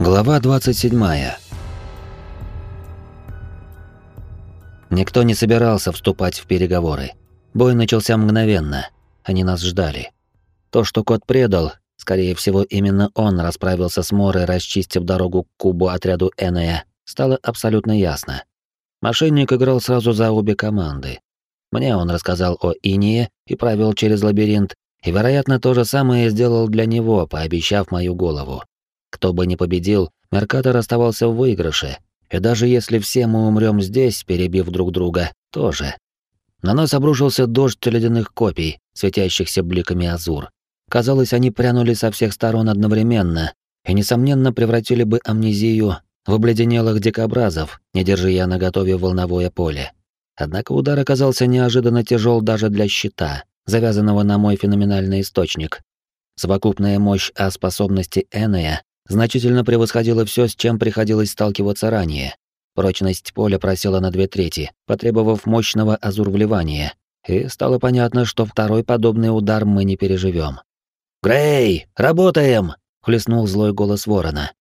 Глава 27. Никто не собирался вступать в переговоры. Бой начался мгновенно. Они нас ждали. То, что кот предал, скорее всего, именно он расправился с Морой, расчистив дорогу к кубу отряду Энея, стало абсолютно ясно. Мошенник играл сразу за обе команды. Мне он рассказал о Инее и провел через лабиринт, и, вероятно, то же самое сделал для него, пообещав мою голову. Кто бы ни победил, Меркатор оставался в выигрыше. И даже если все мы умрем здесь, перебив друг друга, тоже. На нас обрушился дождь ледяных копий, светящихся бликами азур. Казалось, они прянули со всех сторон одновременно и, несомненно, превратили бы амнезию в обледенелых дикобразов, не держи я наготове волновое поле. Однако удар оказался неожиданно тяжел даже для щита, завязанного на мой феноменальный источник. Совокупная мощь А способности Энея значительно превосходило все, с чем приходилось сталкиваться ранее. Прочность поля просела на две трети, потребовав мощного азур вливания, и стало понятно, что второй подобный удар мы не переживем. «Грей, работаем!» — хлестнул злой голос ворона.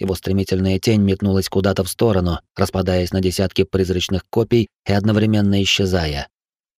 Его стремительная тень метнулась куда-то в сторону, распадаясь на десятки призрачных копий и одновременно исчезая.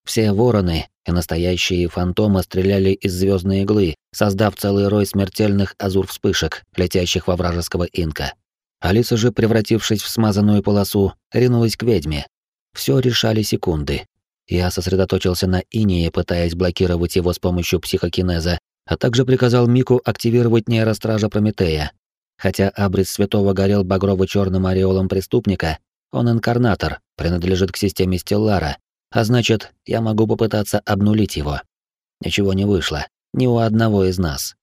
Все вороны и настоящие фантомы стреляли из звездной иглы, создав целый рой смертельных азур-вспышек, летящих во вражеского инка. Алиса же, превратившись в смазанную полосу, ринулась к ведьме. Все решали секунды. Я сосредоточился на инее, пытаясь блокировать его с помощью психокинеза, а также приказал Мику активировать нейростража Прометея. Хотя абрис святого горел багрово черным ореолом преступника, он инкарнатор, принадлежит к системе Стеллара, а значит, я могу попытаться обнулить его. Ничего не вышло, ни у одного из нас.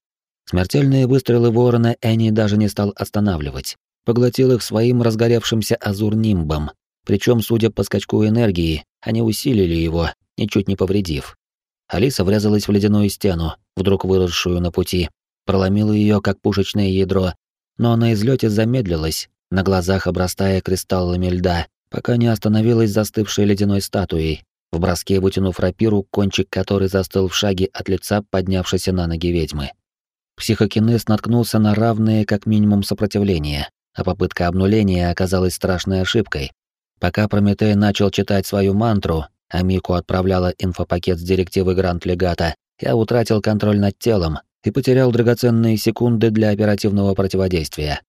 Смертельные выстрелы ворона Энни даже не стал останавливать. Поглотил их своим разгоревшимся азур-нимбом. Причем, судя по скачку энергии, они усилили его, ничуть не повредив. Алиса врезалась в ледяную стену, вдруг выросшую на пути, проломила ее как пушечное ядро, но на излете замедлилась, на глазах обрастая кристаллами льда, пока не остановилась застывшей ледяной статуей, в броске вытянув рапиру, кончик которой застыл в шаге от лица поднявшейся на ноги ведьмы. Психокинез наткнулся на равное как минимум сопротивление, а попытка обнуления оказалась страшной ошибкой. Пока Прометей начал читать свою мантру, а Мику отправляла инфопакет с директивы Гранд-Легата, я утратил контроль над телом и потерял драгоценные секунды для оперативного противодействия.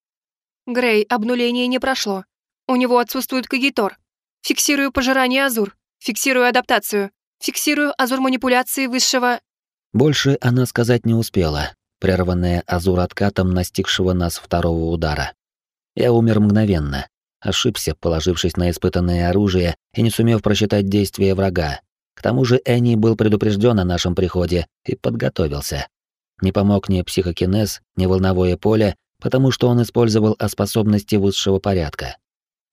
«Грей, обнуление не прошло. У него отсутствует кагитор. Фиксирую пожирание азур. Фиксирую адаптацию. Фиксирую азур манипуляции высшего... Больше она сказать не успела, прерванная азур откатом настигшего нас второго удара. Я умер мгновенно. Ошибся, положившись на испытанное оружие и не сумев просчитать действия врага. К тому же Энни был предупрежден о нашем приходе и подготовился. Не помог ни психокинез, ни волновое поле, потому что он использовал о способности высшего порядка.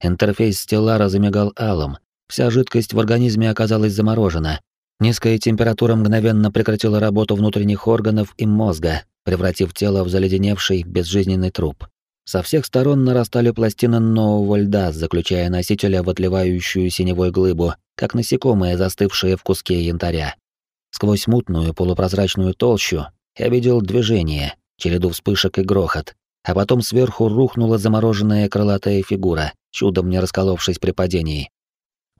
Интерфейс Стеллара замигал алым, вся жидкость в организме оказалась заморожена. Низкая температура мгновенно прекратила работу внутренних органов и мозга, превратив тело в заледеневший, безжизненный труп. Со всех сторон нарастали пластины нового льда, заключая носителя в отливающую синевой глыбу, как насекомые, застывшие в куске янтаря. Сквозь мутную полупрозрачную толщу я видел движение, череду вспышек и грохот, а потом сверху рухнула замороженная крылатая фигура, чудом не расколовшись при падении.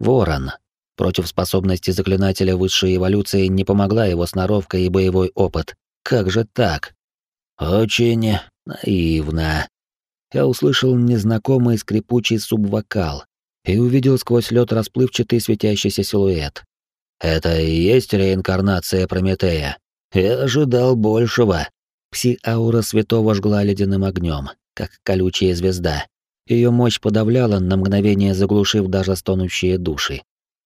Ворон. Против способности заклинателя высшей эволюции не помогла его сноровка и боевой опыт. Как же так? Очень наивно. Я услышал незнакомый скрипучий субвокал и увидел сквозь лед расплывчатый светящийся силуэт. Это и есть реинкарнация Прометея. Я ожидал большего. Пси-аура святого жгла ледяным огнем, как колючая звезда. Ее мощь подавляла, на мгновение заглушив даже стонущие души.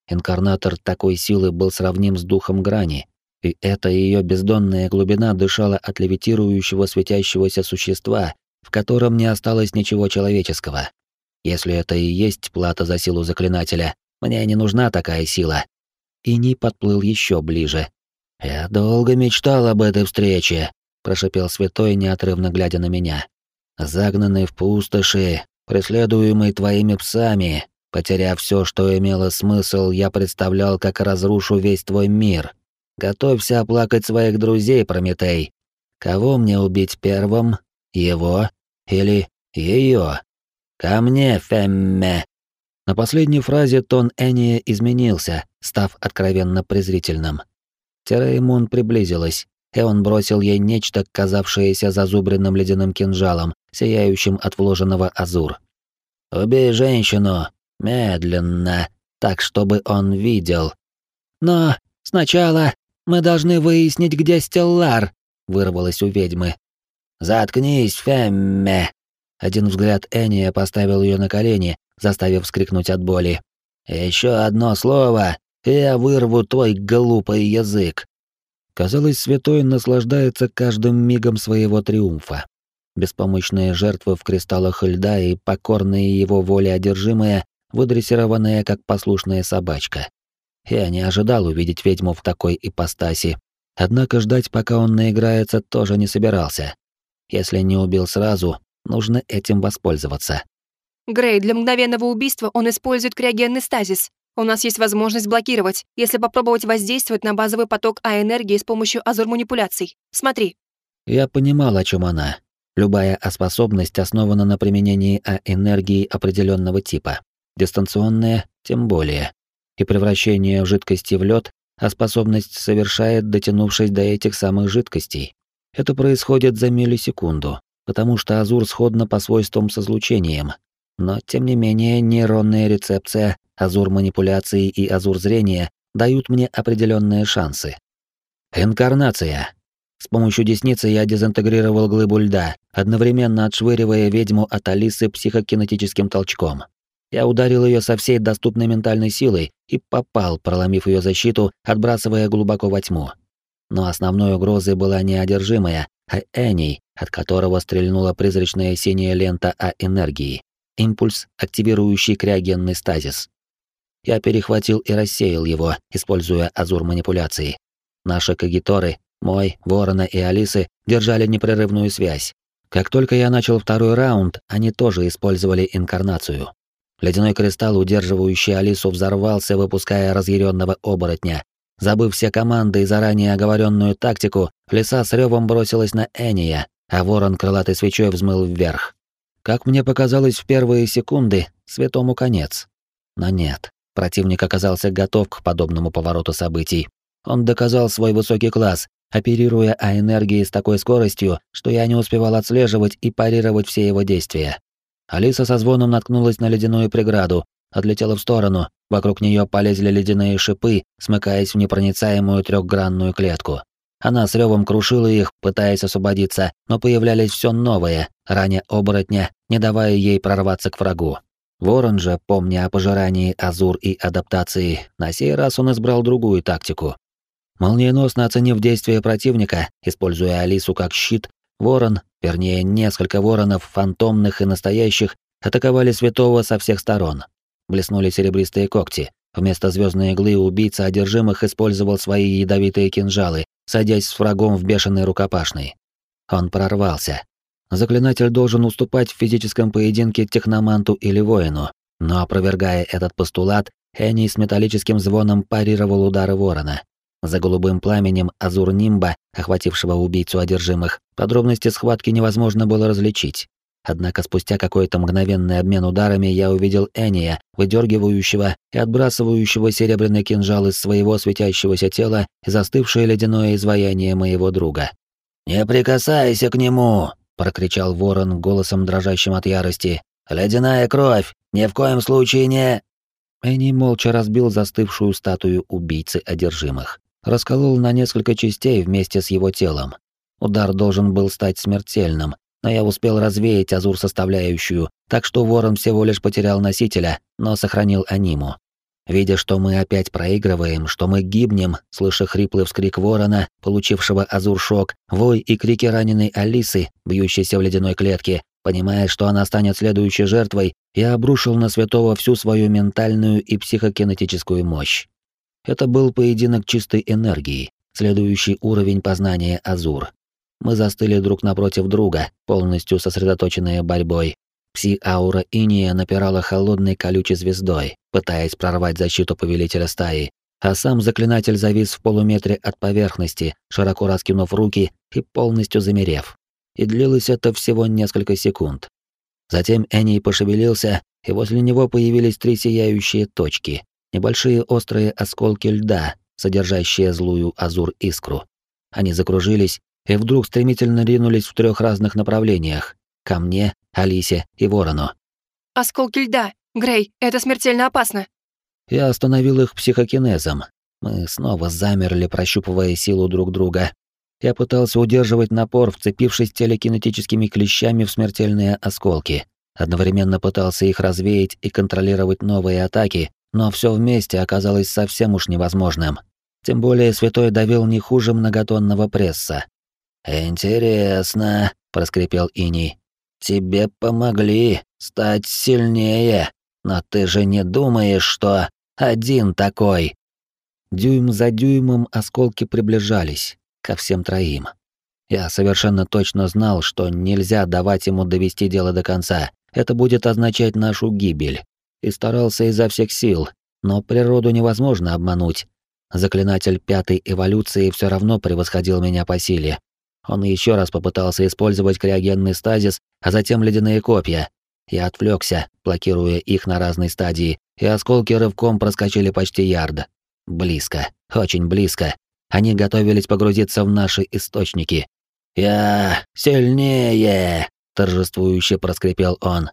Инкарнатор такой силы был сравним с духом грани, и эта ее бездонная глубина дышала от левитирующего светящегося существа, в котором не осталось ничего человеческого. Если это и есть плата за силу заклинателя, мне не нужна такая сила. И не подплыл еще ближе. Я долго мечтал об этой встрече, прошипел святой, неотрывно глядя на меня. Загнанный в пустоши, преследуемый твоими псами, потеряв все, что имело смысл, я представлял, как разрушу весь твой мир. Готовься оплакать своих друзей, Прометей. Кого мне убить первым? Его или Ее. Ко мне, Фемме. На последней фразе тон Эния изменился, став откровенно презрительным. Тереймун приблизилась, и он бросил ей нечто, казавшееся зазубренным ледяным кинжалом, сияющим от вложенного азур. «Убей женщину! Медленно, так, чтобы он видел!» «Но сначала мы должны выяснить, где Стеллар!» — вырвалось у ведьмы. «Заткнись, Фемме!» Один взгляд Эния поставил ее на колени, заставив вскрикнуть от боли. «Еще одно слово, и я вырву твой глупый язык!» Казалось, святой наслаждается каждым мигом своего триумфа. Беспомощные жертвы в кристаллах льда и покорные его воле одержимые, выдрессированные как послушная собачка. Я не ожидал увидеть ведьму в такой ипостаси. Однако ждать, пока он наиграется, тоже не собирался. Если не убил сразу, нужно этим воспользоваться. Грей, для мгновенного убийства он использует криогенный стазис. У нас есть возможность блокировать, если попробовать воздействовать на базовый поток А-энергии с помощью азур-манипуляций. Смотри. Я понимал, о чем она. Любая А-способность основана на применении А-энергии определенного типа. Дистанционная тем более. И превращение жидкости в лед А-способность совершает, дотянувшись до этих самых жидкостей. Это происходит за миллисекунду, потому что Азур сходна по свойствам с излучением. Но, тем не менее, нейронная рецепция азур манипуляции и азур зрения дают мне определенные шансы. Инкарнация. С помощью десницы я дезинтегрировал глыбу льда, одновременно отшвыривая ведьму от Алисы психокинетическим толчком. Я ударил ее со всей доступной ментальной силой и попал, проломив ее защиту, отбрасывая глубоко во тьму. Но основной угрозой была не одержимая, а Эней, от которого стрельнула призрачная синяя лента А-энергии. Импульс, активирующий криогенный стазис. Я перехватил и рассеял его, используя азур манипуляции. Наши кагиторы, мой, Ворона и Алисы держали непрерывную связь. Как только я начал второй раунд, они тоже использовали инкарнацию. Ледяной кристалл, удерживающий Алису, взорвался, выпуская разъяренного оборотня. Забыв все команды и заранее оговоренную тактику, лиса с ревом бросилась на Эния, а ворон крылатой свечой взмыл вверх. Как мне показалось в первые секунды, святому конец. Но нет. Противник оказался готов к подобному повороту событий. Он доказал свой высокий класс, оперируя А-энергией с такой скоростью, что я не успевал отслеживать и парировать все его действия. Алиса со звоном наткнулась на ледяную преграду, отлетела в сторону, вокруг нее полезли ледяные шипы, смыкаясь в непроницаемую трехгранную клетку. Она с ревом крушила их, пытаясь освободиться, но появлялись все новые, ранее оборотня, не давая ей прорваться к врагу. Ворон же, помня о пожирании Азур и адаптации, на сей раз он избрал другую тактику. Молниеносно оценив действия противника, используя Алису как щит, Ворон, вернее, несколько воронов, фантомных и настоящих, атаковали Святого со всех сторон. Блеснули серебристые когти. Вместо звездной иглы убийца одержимых использовал свои ядовитые кинжалы, садясь с врагом в бешеный рукопашный. Он прорвался, Заклинатель должен уступать в физическом поединке техноманту или воину, но опровергая этот постулат, Энни с металлическим звоном парировал удары ворона. За голубым пламенем азур нимба, охватившего убийцу одержимых, подробности схватки невозможно было различить. Однако спустя какой-то мгновенный обмен ударами я увидел Эния, выдергивающего и отбрасывающего серебряный кинжал из своего светящегося тела и застывшее ледяное изваяние моего друга. «Не прикасайся к нему!» Прокричал ворон голосом дрожащим от ярости. «Ледяная кровь! Ни в коем случае не...» Энни молча разбил застывшую статую убийцы одержимых. Расколол на несколько частей вместе с его телом. Удар должен был стать смертельным, но я успел развеять азур составляющую, так что ворон всего лишь потерял носителя, но сохранил аниму. Видя, что мы опять проигрываем, что мы гибнем, слыша хриплый вскрик ворона, получившего азур-шок, вой и крики раненой Алисы, бьющейся в ледяной клетке, понимая, что она станет следующей жертвой, я обрушил на святого всю свою ментальную и психокинетическую мощь. Это был поединок чистой энергии, следующий уровень познания Азур. Мы застыли друг напротив друга, полностью сосредоточенные борьбой, Пси-аура Иния напирала холодной колючей звездой, пытаясь прорвать защиту повелителя стаи, а сам заклинатель завис в полуметре от поверхности, широко раскинув руки и полностью замерев. И длилось это всего несколько секунд. Затем Энни пошевелился, и возле него появились три сияющие точки, небольшие острые осколки льда, содержащие злую азур-искру. Они закружились и вдруг стремительно ринулись в трех разных направлениях — ко мне, Алисе и Ворону. «Осколки льда! Грей, это смертельно опасно!» Я остановил их психокинезом. Мы снова замерли, прощупывая силу друг друга. Я пытался удерживать напор, вцепившись телекинетическими клещами в смертельные осколки. Одновременно пытался их развеять и контролировать новые атаки, но все вместе оказалось совсем уж невозможным. Тем более святой давил не хуже многотонного пресса. «Интересно», — проскрипел Иней. «Тебе помогли стать сильнее, но ты же не думаешь, что один такой?» Дюйм за дюймом осколки приближались ко всем троим. Я совершенно точно знал, что нельзя давать ему довести дело до конца. Это будет означать нашу гибель. И старался изо всех сил, но природу невозможно обмануть. Заклинатель пятой эволюции все равно превосходил меня по силе. Он еще раз попытался использовать криогенный стазис, а затем ледяные копья. Я отвлекся, блокируя их на разной стадии, и осколки рывком проскочили почти ярд. Близко, очень близко. Они готовились погрузиться в наши источники. «Я сильнее!» — торжествующе проскрипел он.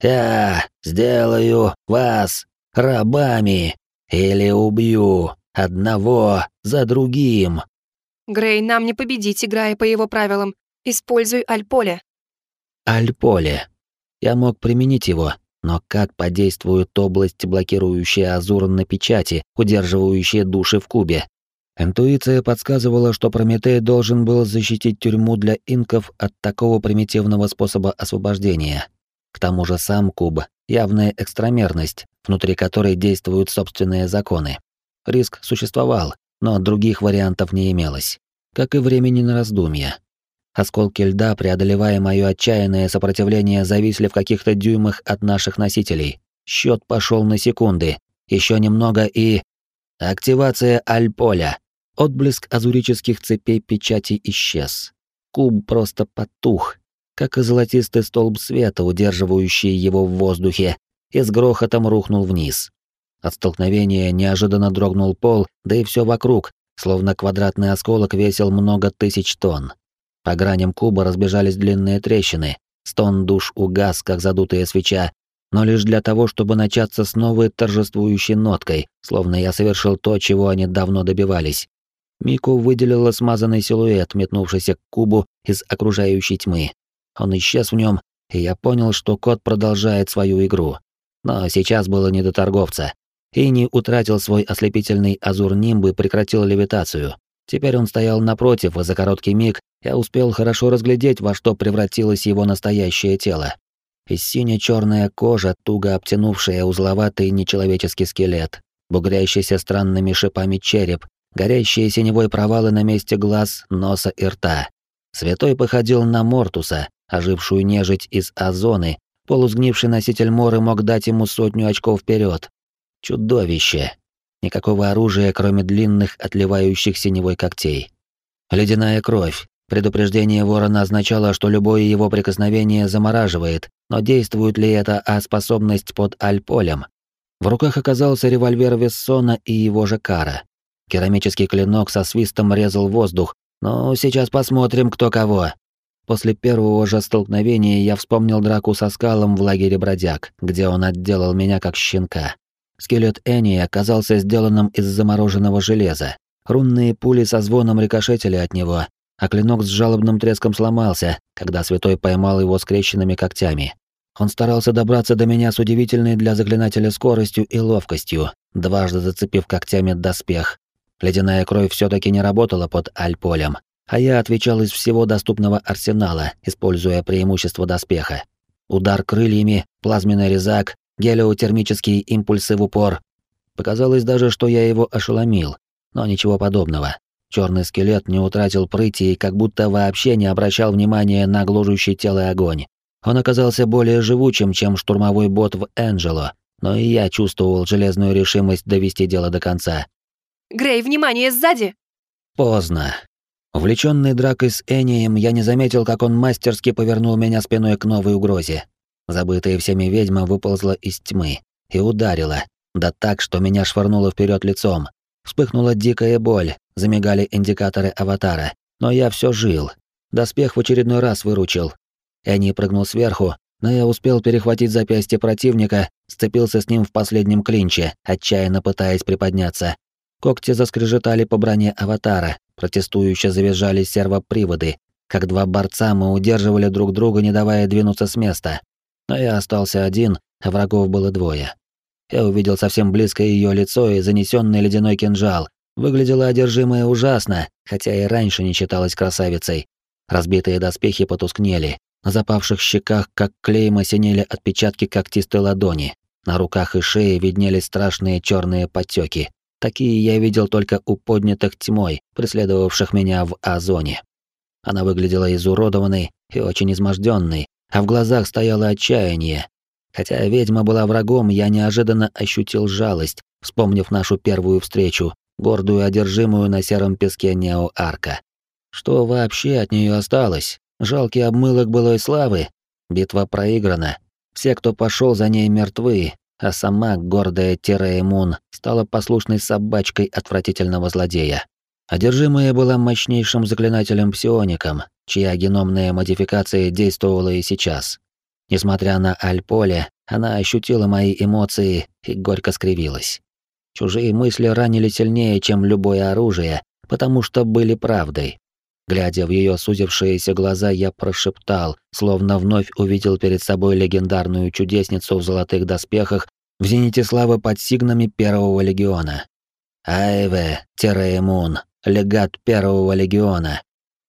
«Я сделаю вас рабами или убью одного за другим». «Грей, нам не победить, играя по его правилам. Используй Альполе». Альполе. Я мог применить его, но как подействует область, блокирующая азур на печати, удерживающая души в кубе? Интуиция подсказывала, что Прометей должен был защитить тюрьму для инков от такого примитивного способа освобождения. К тому же сам куб — явная экстрамерность, внутри которой действуют собственные законы. Риск существовал, но других вариантов не имелось. Как и времени на раздумья. Осколки льда, преодолевая мое отчаянное сопротивление, зависли в каких-то дюймах от наших носителей. Счет пошел на секунды. Еще немного и... Активация Альполя. Отблеск азурических цепей печати исчез. Куб просто потух, как и золотистый столб света, удерживающий его в воздухе, и с грохотом рухнул вниз. От столкновения неожиданно дрогнул пол, да и все вокруг, словно квадратный осколок весил много тысяч тонн. По граням куба разбежались длинные трещины. Стон душ угас, как задутая свеча, но лишь для того, чтобы начаться с новой торжествующей ноткой, словно я совершил то, чего они давно добивались. Мику выделила смазанный силуэт, метнувшийся к кубу из окружающей тьмы. Он исчез в нем, и я понял, что кот продолжает свою игру. Но сейчас было не до торговца. Ини утратил свой ослепительный азур нимбы и прекратил левитацию. Теперь он стоял напротив, и за короткий миг я успел хорошо разглядеть, во что превратилось его настоящее тело. И сине-черная кожа, туго обтянувшая узловатый нечеловеческий скелет, бугрящийся странными шипами череп, горящие синевой провалы на месте глаз, носа и рта. Святой походил на Мортуса, ожившую нежить из Озоны, полусгнивший носитель Моры мог дать ему сотню очков вперед. Чудовище, Никакого оружия, кроме длинных, отливающих синевой когтей. Ледяная кровь. Предупреждение ворона означало, что любое его прикосновение замораживает, но действует ли это а способность под альполем? В руках оказался револьвер Вессона и его же кара. Керамический клинок со свистом резал воздух, но сейчас посмотрим, кто кого. После первого же столкновения я вспомнил драку со скалом в лагере бродяг, где он отделал меня как щенка. Скелет Энни оказался сделанным из замороженного железа. Рунные пули со звоном рикошетили от него, а клинок с жалобным треском сломался, когда святой поймал его скрещенными когтями. Он старался добраться до меня с удивительной для заклинателя скоростью и ловкостью, дважды зацепив когтями доспех. Ледяная кровь все таки не работала под альполем, а я отвечал из всего доступного арсенала, используя преимущество доспеха. Удар крыльями, плазменный резак, гелиотермические импульсы в упор. Показалось даже, что я его ошеломил, но ничего подобного. Черный скелет не утратил прыти и как будто вообще не обращал внимания на гложущий тело огонь. Он оказался более живучим, чем штурмовой бот в Энджело, но и я чувствовал железную решимость довести дело до конца. «Грей, внимание, сзади!» Поздно. Увлеченный дракой с Энием, я не заметил, как он мастерски повернул меня спиной к новой угрозе. Забытая всеми ведьма выползла из тьмы и ударила, да так, что меня швырнуло вперед лицом. Вспыхнула дикая боль, замигали индикаторы аватара, но я все жил. Доспех в очередной раз выручил. Энни прыгнул сверху, но я успел перехватить запястье противника, сцепился с ним в последнем клинче, отчаянно пытаясь приподняться. Когти заскрежетали по броне аватара, протестующе завизжали сервоприводы. Как два борца мы удерживали друг друга, не давая двинуться с места. Но я остался один, а врагов было двое. Я увидел совсем близко ее лицо и занесенный ледяной кинжал. Выглядела одержимая ужасно, хотя и раньше не считалась красавицей. Разбитые доспехи потускнели, на запавших щеках, как клейма, синели отпечатки когтистой ладони. На руках и шее виднелись страшные черные подтеки. Такие я видел только у поднятых тьмой, преследовавших меня в А-зоне. Она выглядела изуродованной и очень изможденной, а в глазах стояло отчаяние. Хотя ведьма была врагом, я неожиданно ощутил жалость, вспомнив нашу первую встречу, гордую одержимую на сером песке Нео-Арка. Что вообще от нее осталось? Жалкий обмылок былой славы. Битва проиграна. Все, кто пошел за ней, мертвы, а сама гордая Тераэмун стала послушной собачкой отвратительного злодея. Одержимая была мощнейшим заклинателем-псиоником, чья геномная модификация действовала и сейчас. Несмотря на Альполе, она ощутила мои эмоции и горько скривилась. Чужие мысли ранили сильнее, чем любое оружие, потому что были правдой. Глядя в ее сузившиеся глаза, я прошептал, словно вновь увидел перед собой легендарную чудесницу в золотых доспехах в зените славы под сигнами Первого легиона. Айве Тераэмун, легат Первого легиона.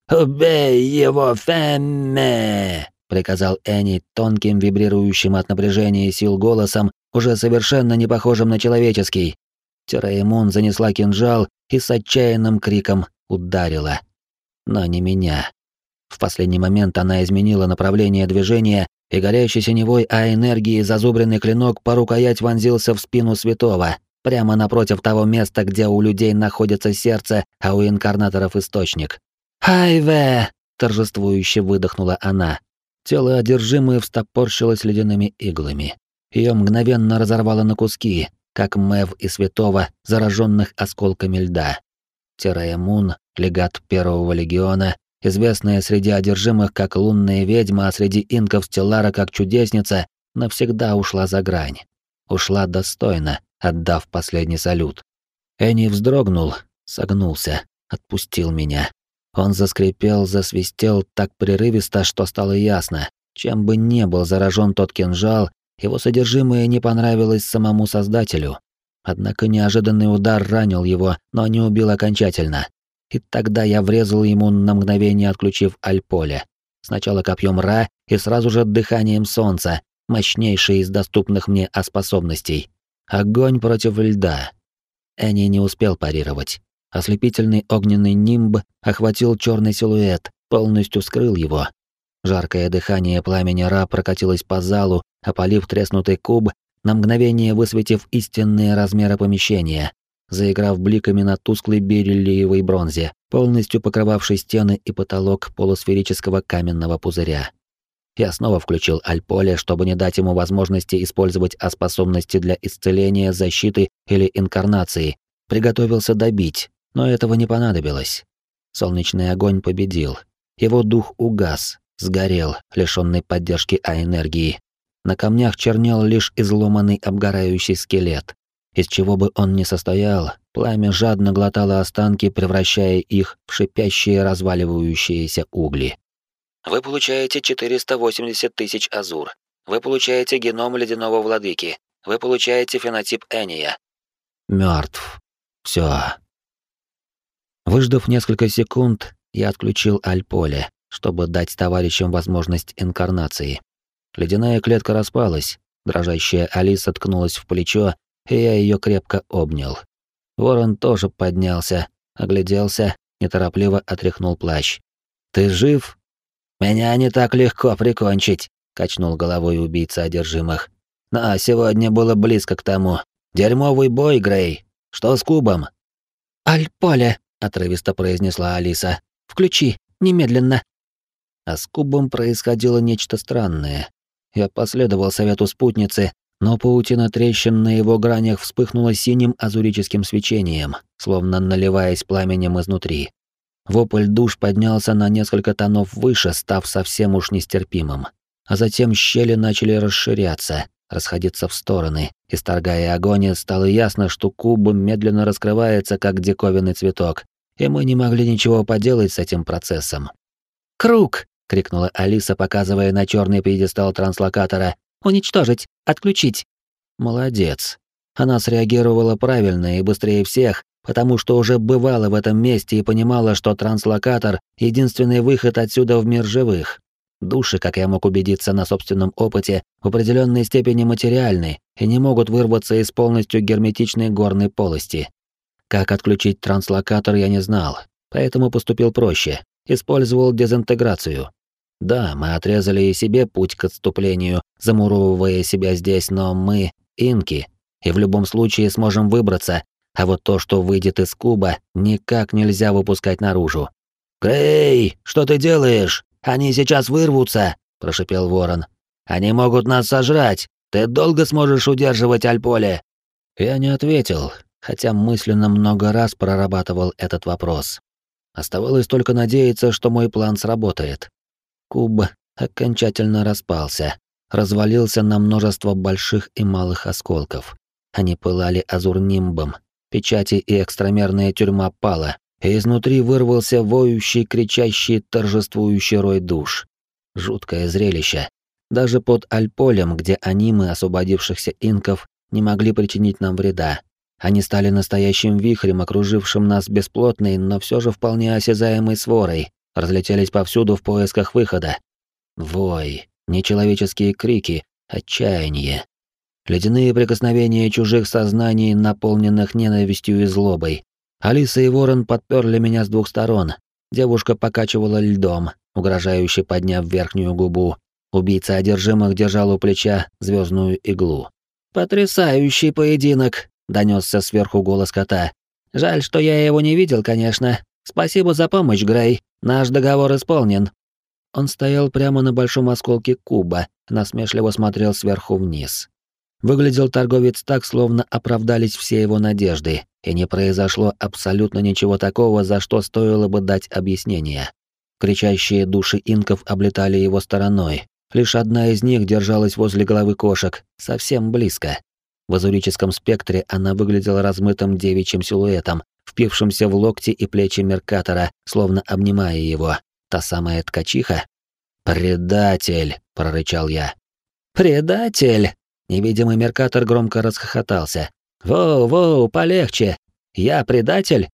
«Убей его, Фемме!» — приказал Энни тонким, вибрирующим от напряжения сил голосом, уже совершенно не похожим на человеческий. Тераэмун занесла кинжал и с отчаянным криком ударила но не меня. В последний момент она изменила направление движения, и горящий синевой а энергии зазубренный клинок по рукоять вонзился в спину святого, прямо напротив того места, где у людей находится сердце, а у инкарнаторов источник. «Хайве!» — торжествующе выдохнула она. Тело одержимое встопорщилось ледяными иглами. Ее мгновенно разорвало на куски, как Мэв и Святого, зараженных осколками льда. Тераэмун, легат Первого легиона, известная среди одержимых как лунная ведьма, а среди инков Стеллара как чудесница, навсегда ушла за грань. Ушла достойно, отдав последний салют. Энни вздрогнул, согнулся, отпустил меня. Он заскрипел, засвистел так прерывисто, что стало ясно. Чем бы не был заражен тот кинжал, его содержимое не понравилось самому Создателю. Однако неожиданный удар ранил его, но не убил окончательно. И тогда я врезал ему на мгновение, отключив альполе. Сначала копьем Ра и сразу же дыханием солнца, мощнейший из доступных мне способностей. Огонь против льда. Энни не успел парировать. Ослепительный огненный нимб охватил черный силуэт, полностью скрыл его. Жаркое дыхание пламени Ра прокатилось по залу, опалив треснутый куб на мгновение высветив истинные размеры помещения, заиграв бликами на тусклой бериллиевой бронзе, полностью покрывавшей стены и потолок полусферического каменного пузыря. Я снова включил альполе, чтобы не дать ему возможности использовать а способности для исцеления, защиты или инкарнации. Приготовился добить, но этого не понадобилось. Солнечный огонь победил. Его дух угас, сгорел, лишённый поддержки А-энергии, на камнях чернел лишь изломанный обгорающий скелет. Из чего бы он ни состоял, пламя жадно глотало останки, превращая их в шипящие разваливающиеся угли. Вы получаете 480 тысяч азур. Вы получаете геном ледяного владыки. Вы получаете фенотип Эния. Мертв. Все. Выждав несколько секунд, я отключил альполе, чтобы дать товарищам возможность инкарнации. Ледяная клетка распалась, дрожащая Алиса ткнулась в плечо, и я ее крепко обнял. Ворон тоже поднялся, огляделся, неторопливо отряхнул плащ. «Ты жив?» «Меня не так легко прикончить», — качнул головой убийца одержимых. «Но сегодня было близко к тому. Дерьмовый бой, Грей. Что с кубом?» «Аль-поле», — отрывисто произнесла Алиса. «Включи, немедленно». А с кубом происходило нечто странное. Я последовал совету спутницы, но паутина трещин на его гранях вспыхнула синим азурическим свечением, словно наливаясь пламенем изнутри. Вопль душ поднялся на несколько тонов выше, став совсем уж нестерпимым. А затем щели начали расширяться, расходиться в стороны. Исторгая огонь, стало ясно, что куб медленно раскрывается, как диковинный цветок, и мы не могли ничего поделать с этим процессом. «Круг!» — крикнула Алиса, показывая на черный пьедестал транслокатора. «Уничтожить! Отключить!» Молодец. Она среагировала правильно и быстрее всех, потому что уже бывала в этом месте и понимала, что транслокатор — единственный выход отсюда в мир живых. Души, как я мог убедиться на собственном опыте, в определенной степени материальны и не могут вырваться из полностью герметичной горной полости. Как отключить транслокатор я не знал, поэтому поступил проще. Использовал дезинтеграцию. Да, мы отрезали и себе путь к отступлению, замуровывая себя здесь, но мы — инки, и в любом случае сможем выбраться, а вот то, что выйдет из куба, никак нельзя выпускать наружу. «Грей, что ты делаешь? Они сейчас вырвутся!» — прошипел ворон. «Они могут нас сожрать! Ты долго сможешь удерживать Альполе?» Я не ответил, хотя мысленно много раз прорабатывал этот вопрос. Оставалось только надеяться, что мой план сработает. Куб окончательно распался, развалился на множество больших и малых осколков. Они пылали азурнимбом, печати и экстрамерная тюрьма пала, и изнутри вырвался воющий, кричащий, торжествующий рой душ. Жуткое зрелище. Даже под Альполем, где анимы освободившихся инков не могли причинить нам вреда. Они стали настоящим вихрем, окружившим нас бесплотной, но все же вполне осязаемой сворой, разлетелись повсюду в поисках выхода. Вой, нечеловеческие крики, отчаяние. Ледяные прикосновения чужих сознаний, наполненных ненавистью и злобой. Алиса и Ворон подперли меня с двух сторон. Девушка покачивала льдом, угрожающе подняв верхнюю губу. Убийца одержимых держал у плеча звездную иглу. «Потрясающий поединок!» — донесся сверху голос кота. «Жаль, что я его не видел, конечно. Спасибо за помощь, Грей. Наш договор исполнен». Он стоял прямо на большом осколке куба, насмешливо смотрел сверху вниз. Выглядел торговец так, словно оправдались все его надежды, и не произошло абсолютно ничего такого, за что стоило бы дать объяснение. Кричащие души инков облетали его стороной. Лишь одна из них держалась возле головы кошек, совсем близко. В азурическом спектре она выглядела размытым девичьим силуэтом, впившимся в локти и плечи Меркатора, словно обнимая его. Та самая ткачиха? «Предатель!» — прорычал я. «Предатель!» Невидимый Меркатор громко расхохотался. «Воу-воу, полегче! Я предатель?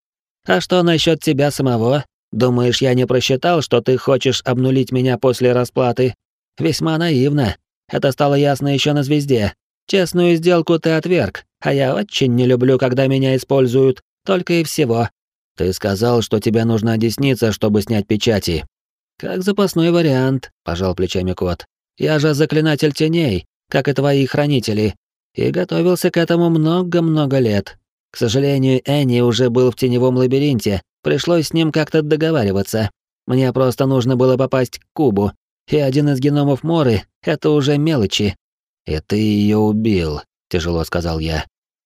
А что насчет тебя самого? Думаешь, я не просчитал, что ты хочешь обнулить меня после расплаты? Весьма наивно. Это стало ясно еще на звезде. Честную сделку ты отверг, а я очень не люблю, когда меня используют, только и всего. Ты сказал, что тебе нужна десница, чтобы снять печати. Как запасной вариант, пожал плечами кот. Я же заклинатель теней, как и твои хранители, и готовился к этому много-много лет. К сожалению, Энни уже был в теневом лабиринте, пришлось с ним как-то договариваться. Мне просто нужно было попасть к кубу, и один из геномов Моры — это уже мелочи. «И ты ее убил», — тяжело сказал я.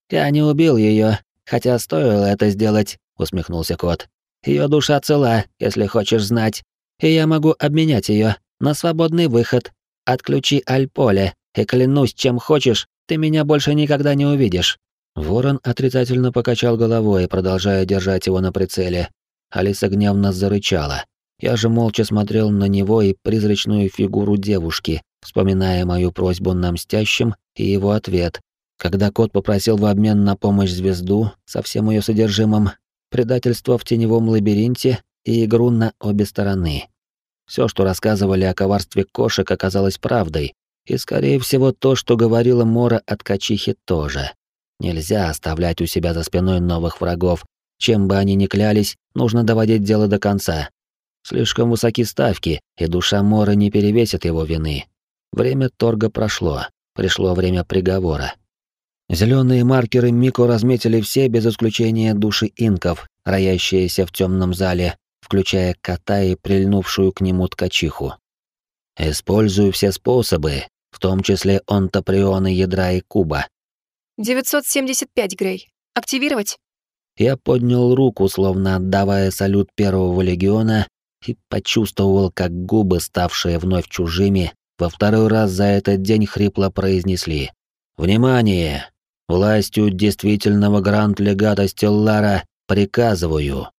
«Я не убил ее, хотя стоило это сделать», — усмехнулся кот. Ее душа цела, если хочешь знать, и я могу обменять ее на свободный выход. Отключи Альполе, и клянусь, чем хочешь, ты меня больше никогда не увидишь». Ворон отрицательно покачал головой, продолжая держать его на прицеле. Алиса гневно зарычала. Я же молча смотрел на него и призрачную фигуру девушки, вспоминая мою просьбу на мстящем и его ответ, когда кот попросил в обмен на помощь звезду со всем ее содержимым, предательство в теневом лабиринте и игру на обе стороны. Все, что рассказывали о коварстве кошек, оказалось правдой, и, скорее всего, то, что говорила Мора от Качихи, тоже. Нельзя оставлять у себя за спиной новых врагов. Чем бы они ни клялись, нужно доводить дело до конца. Слишком высоки ставки, и душа Мора не перевесит его вины. Время торга прошло, пришло время приговора. Зеленые маркеры Мико разметили все без исключения души инков, роящиеся в темном зале, включая кота и прильнувшую к нему ткачиху. Использую все способы, в том числе онтоприоны ядра и куба. 975, Грей. Активировать? Я поднял руку, словно отдавая салют первого легиона, и почувствовал, как губы, ставшие вновь чужими, во второй раз за этот день хрипло произнесли. «Внимание! Властью действительного гранд-легата Стеллара приказываю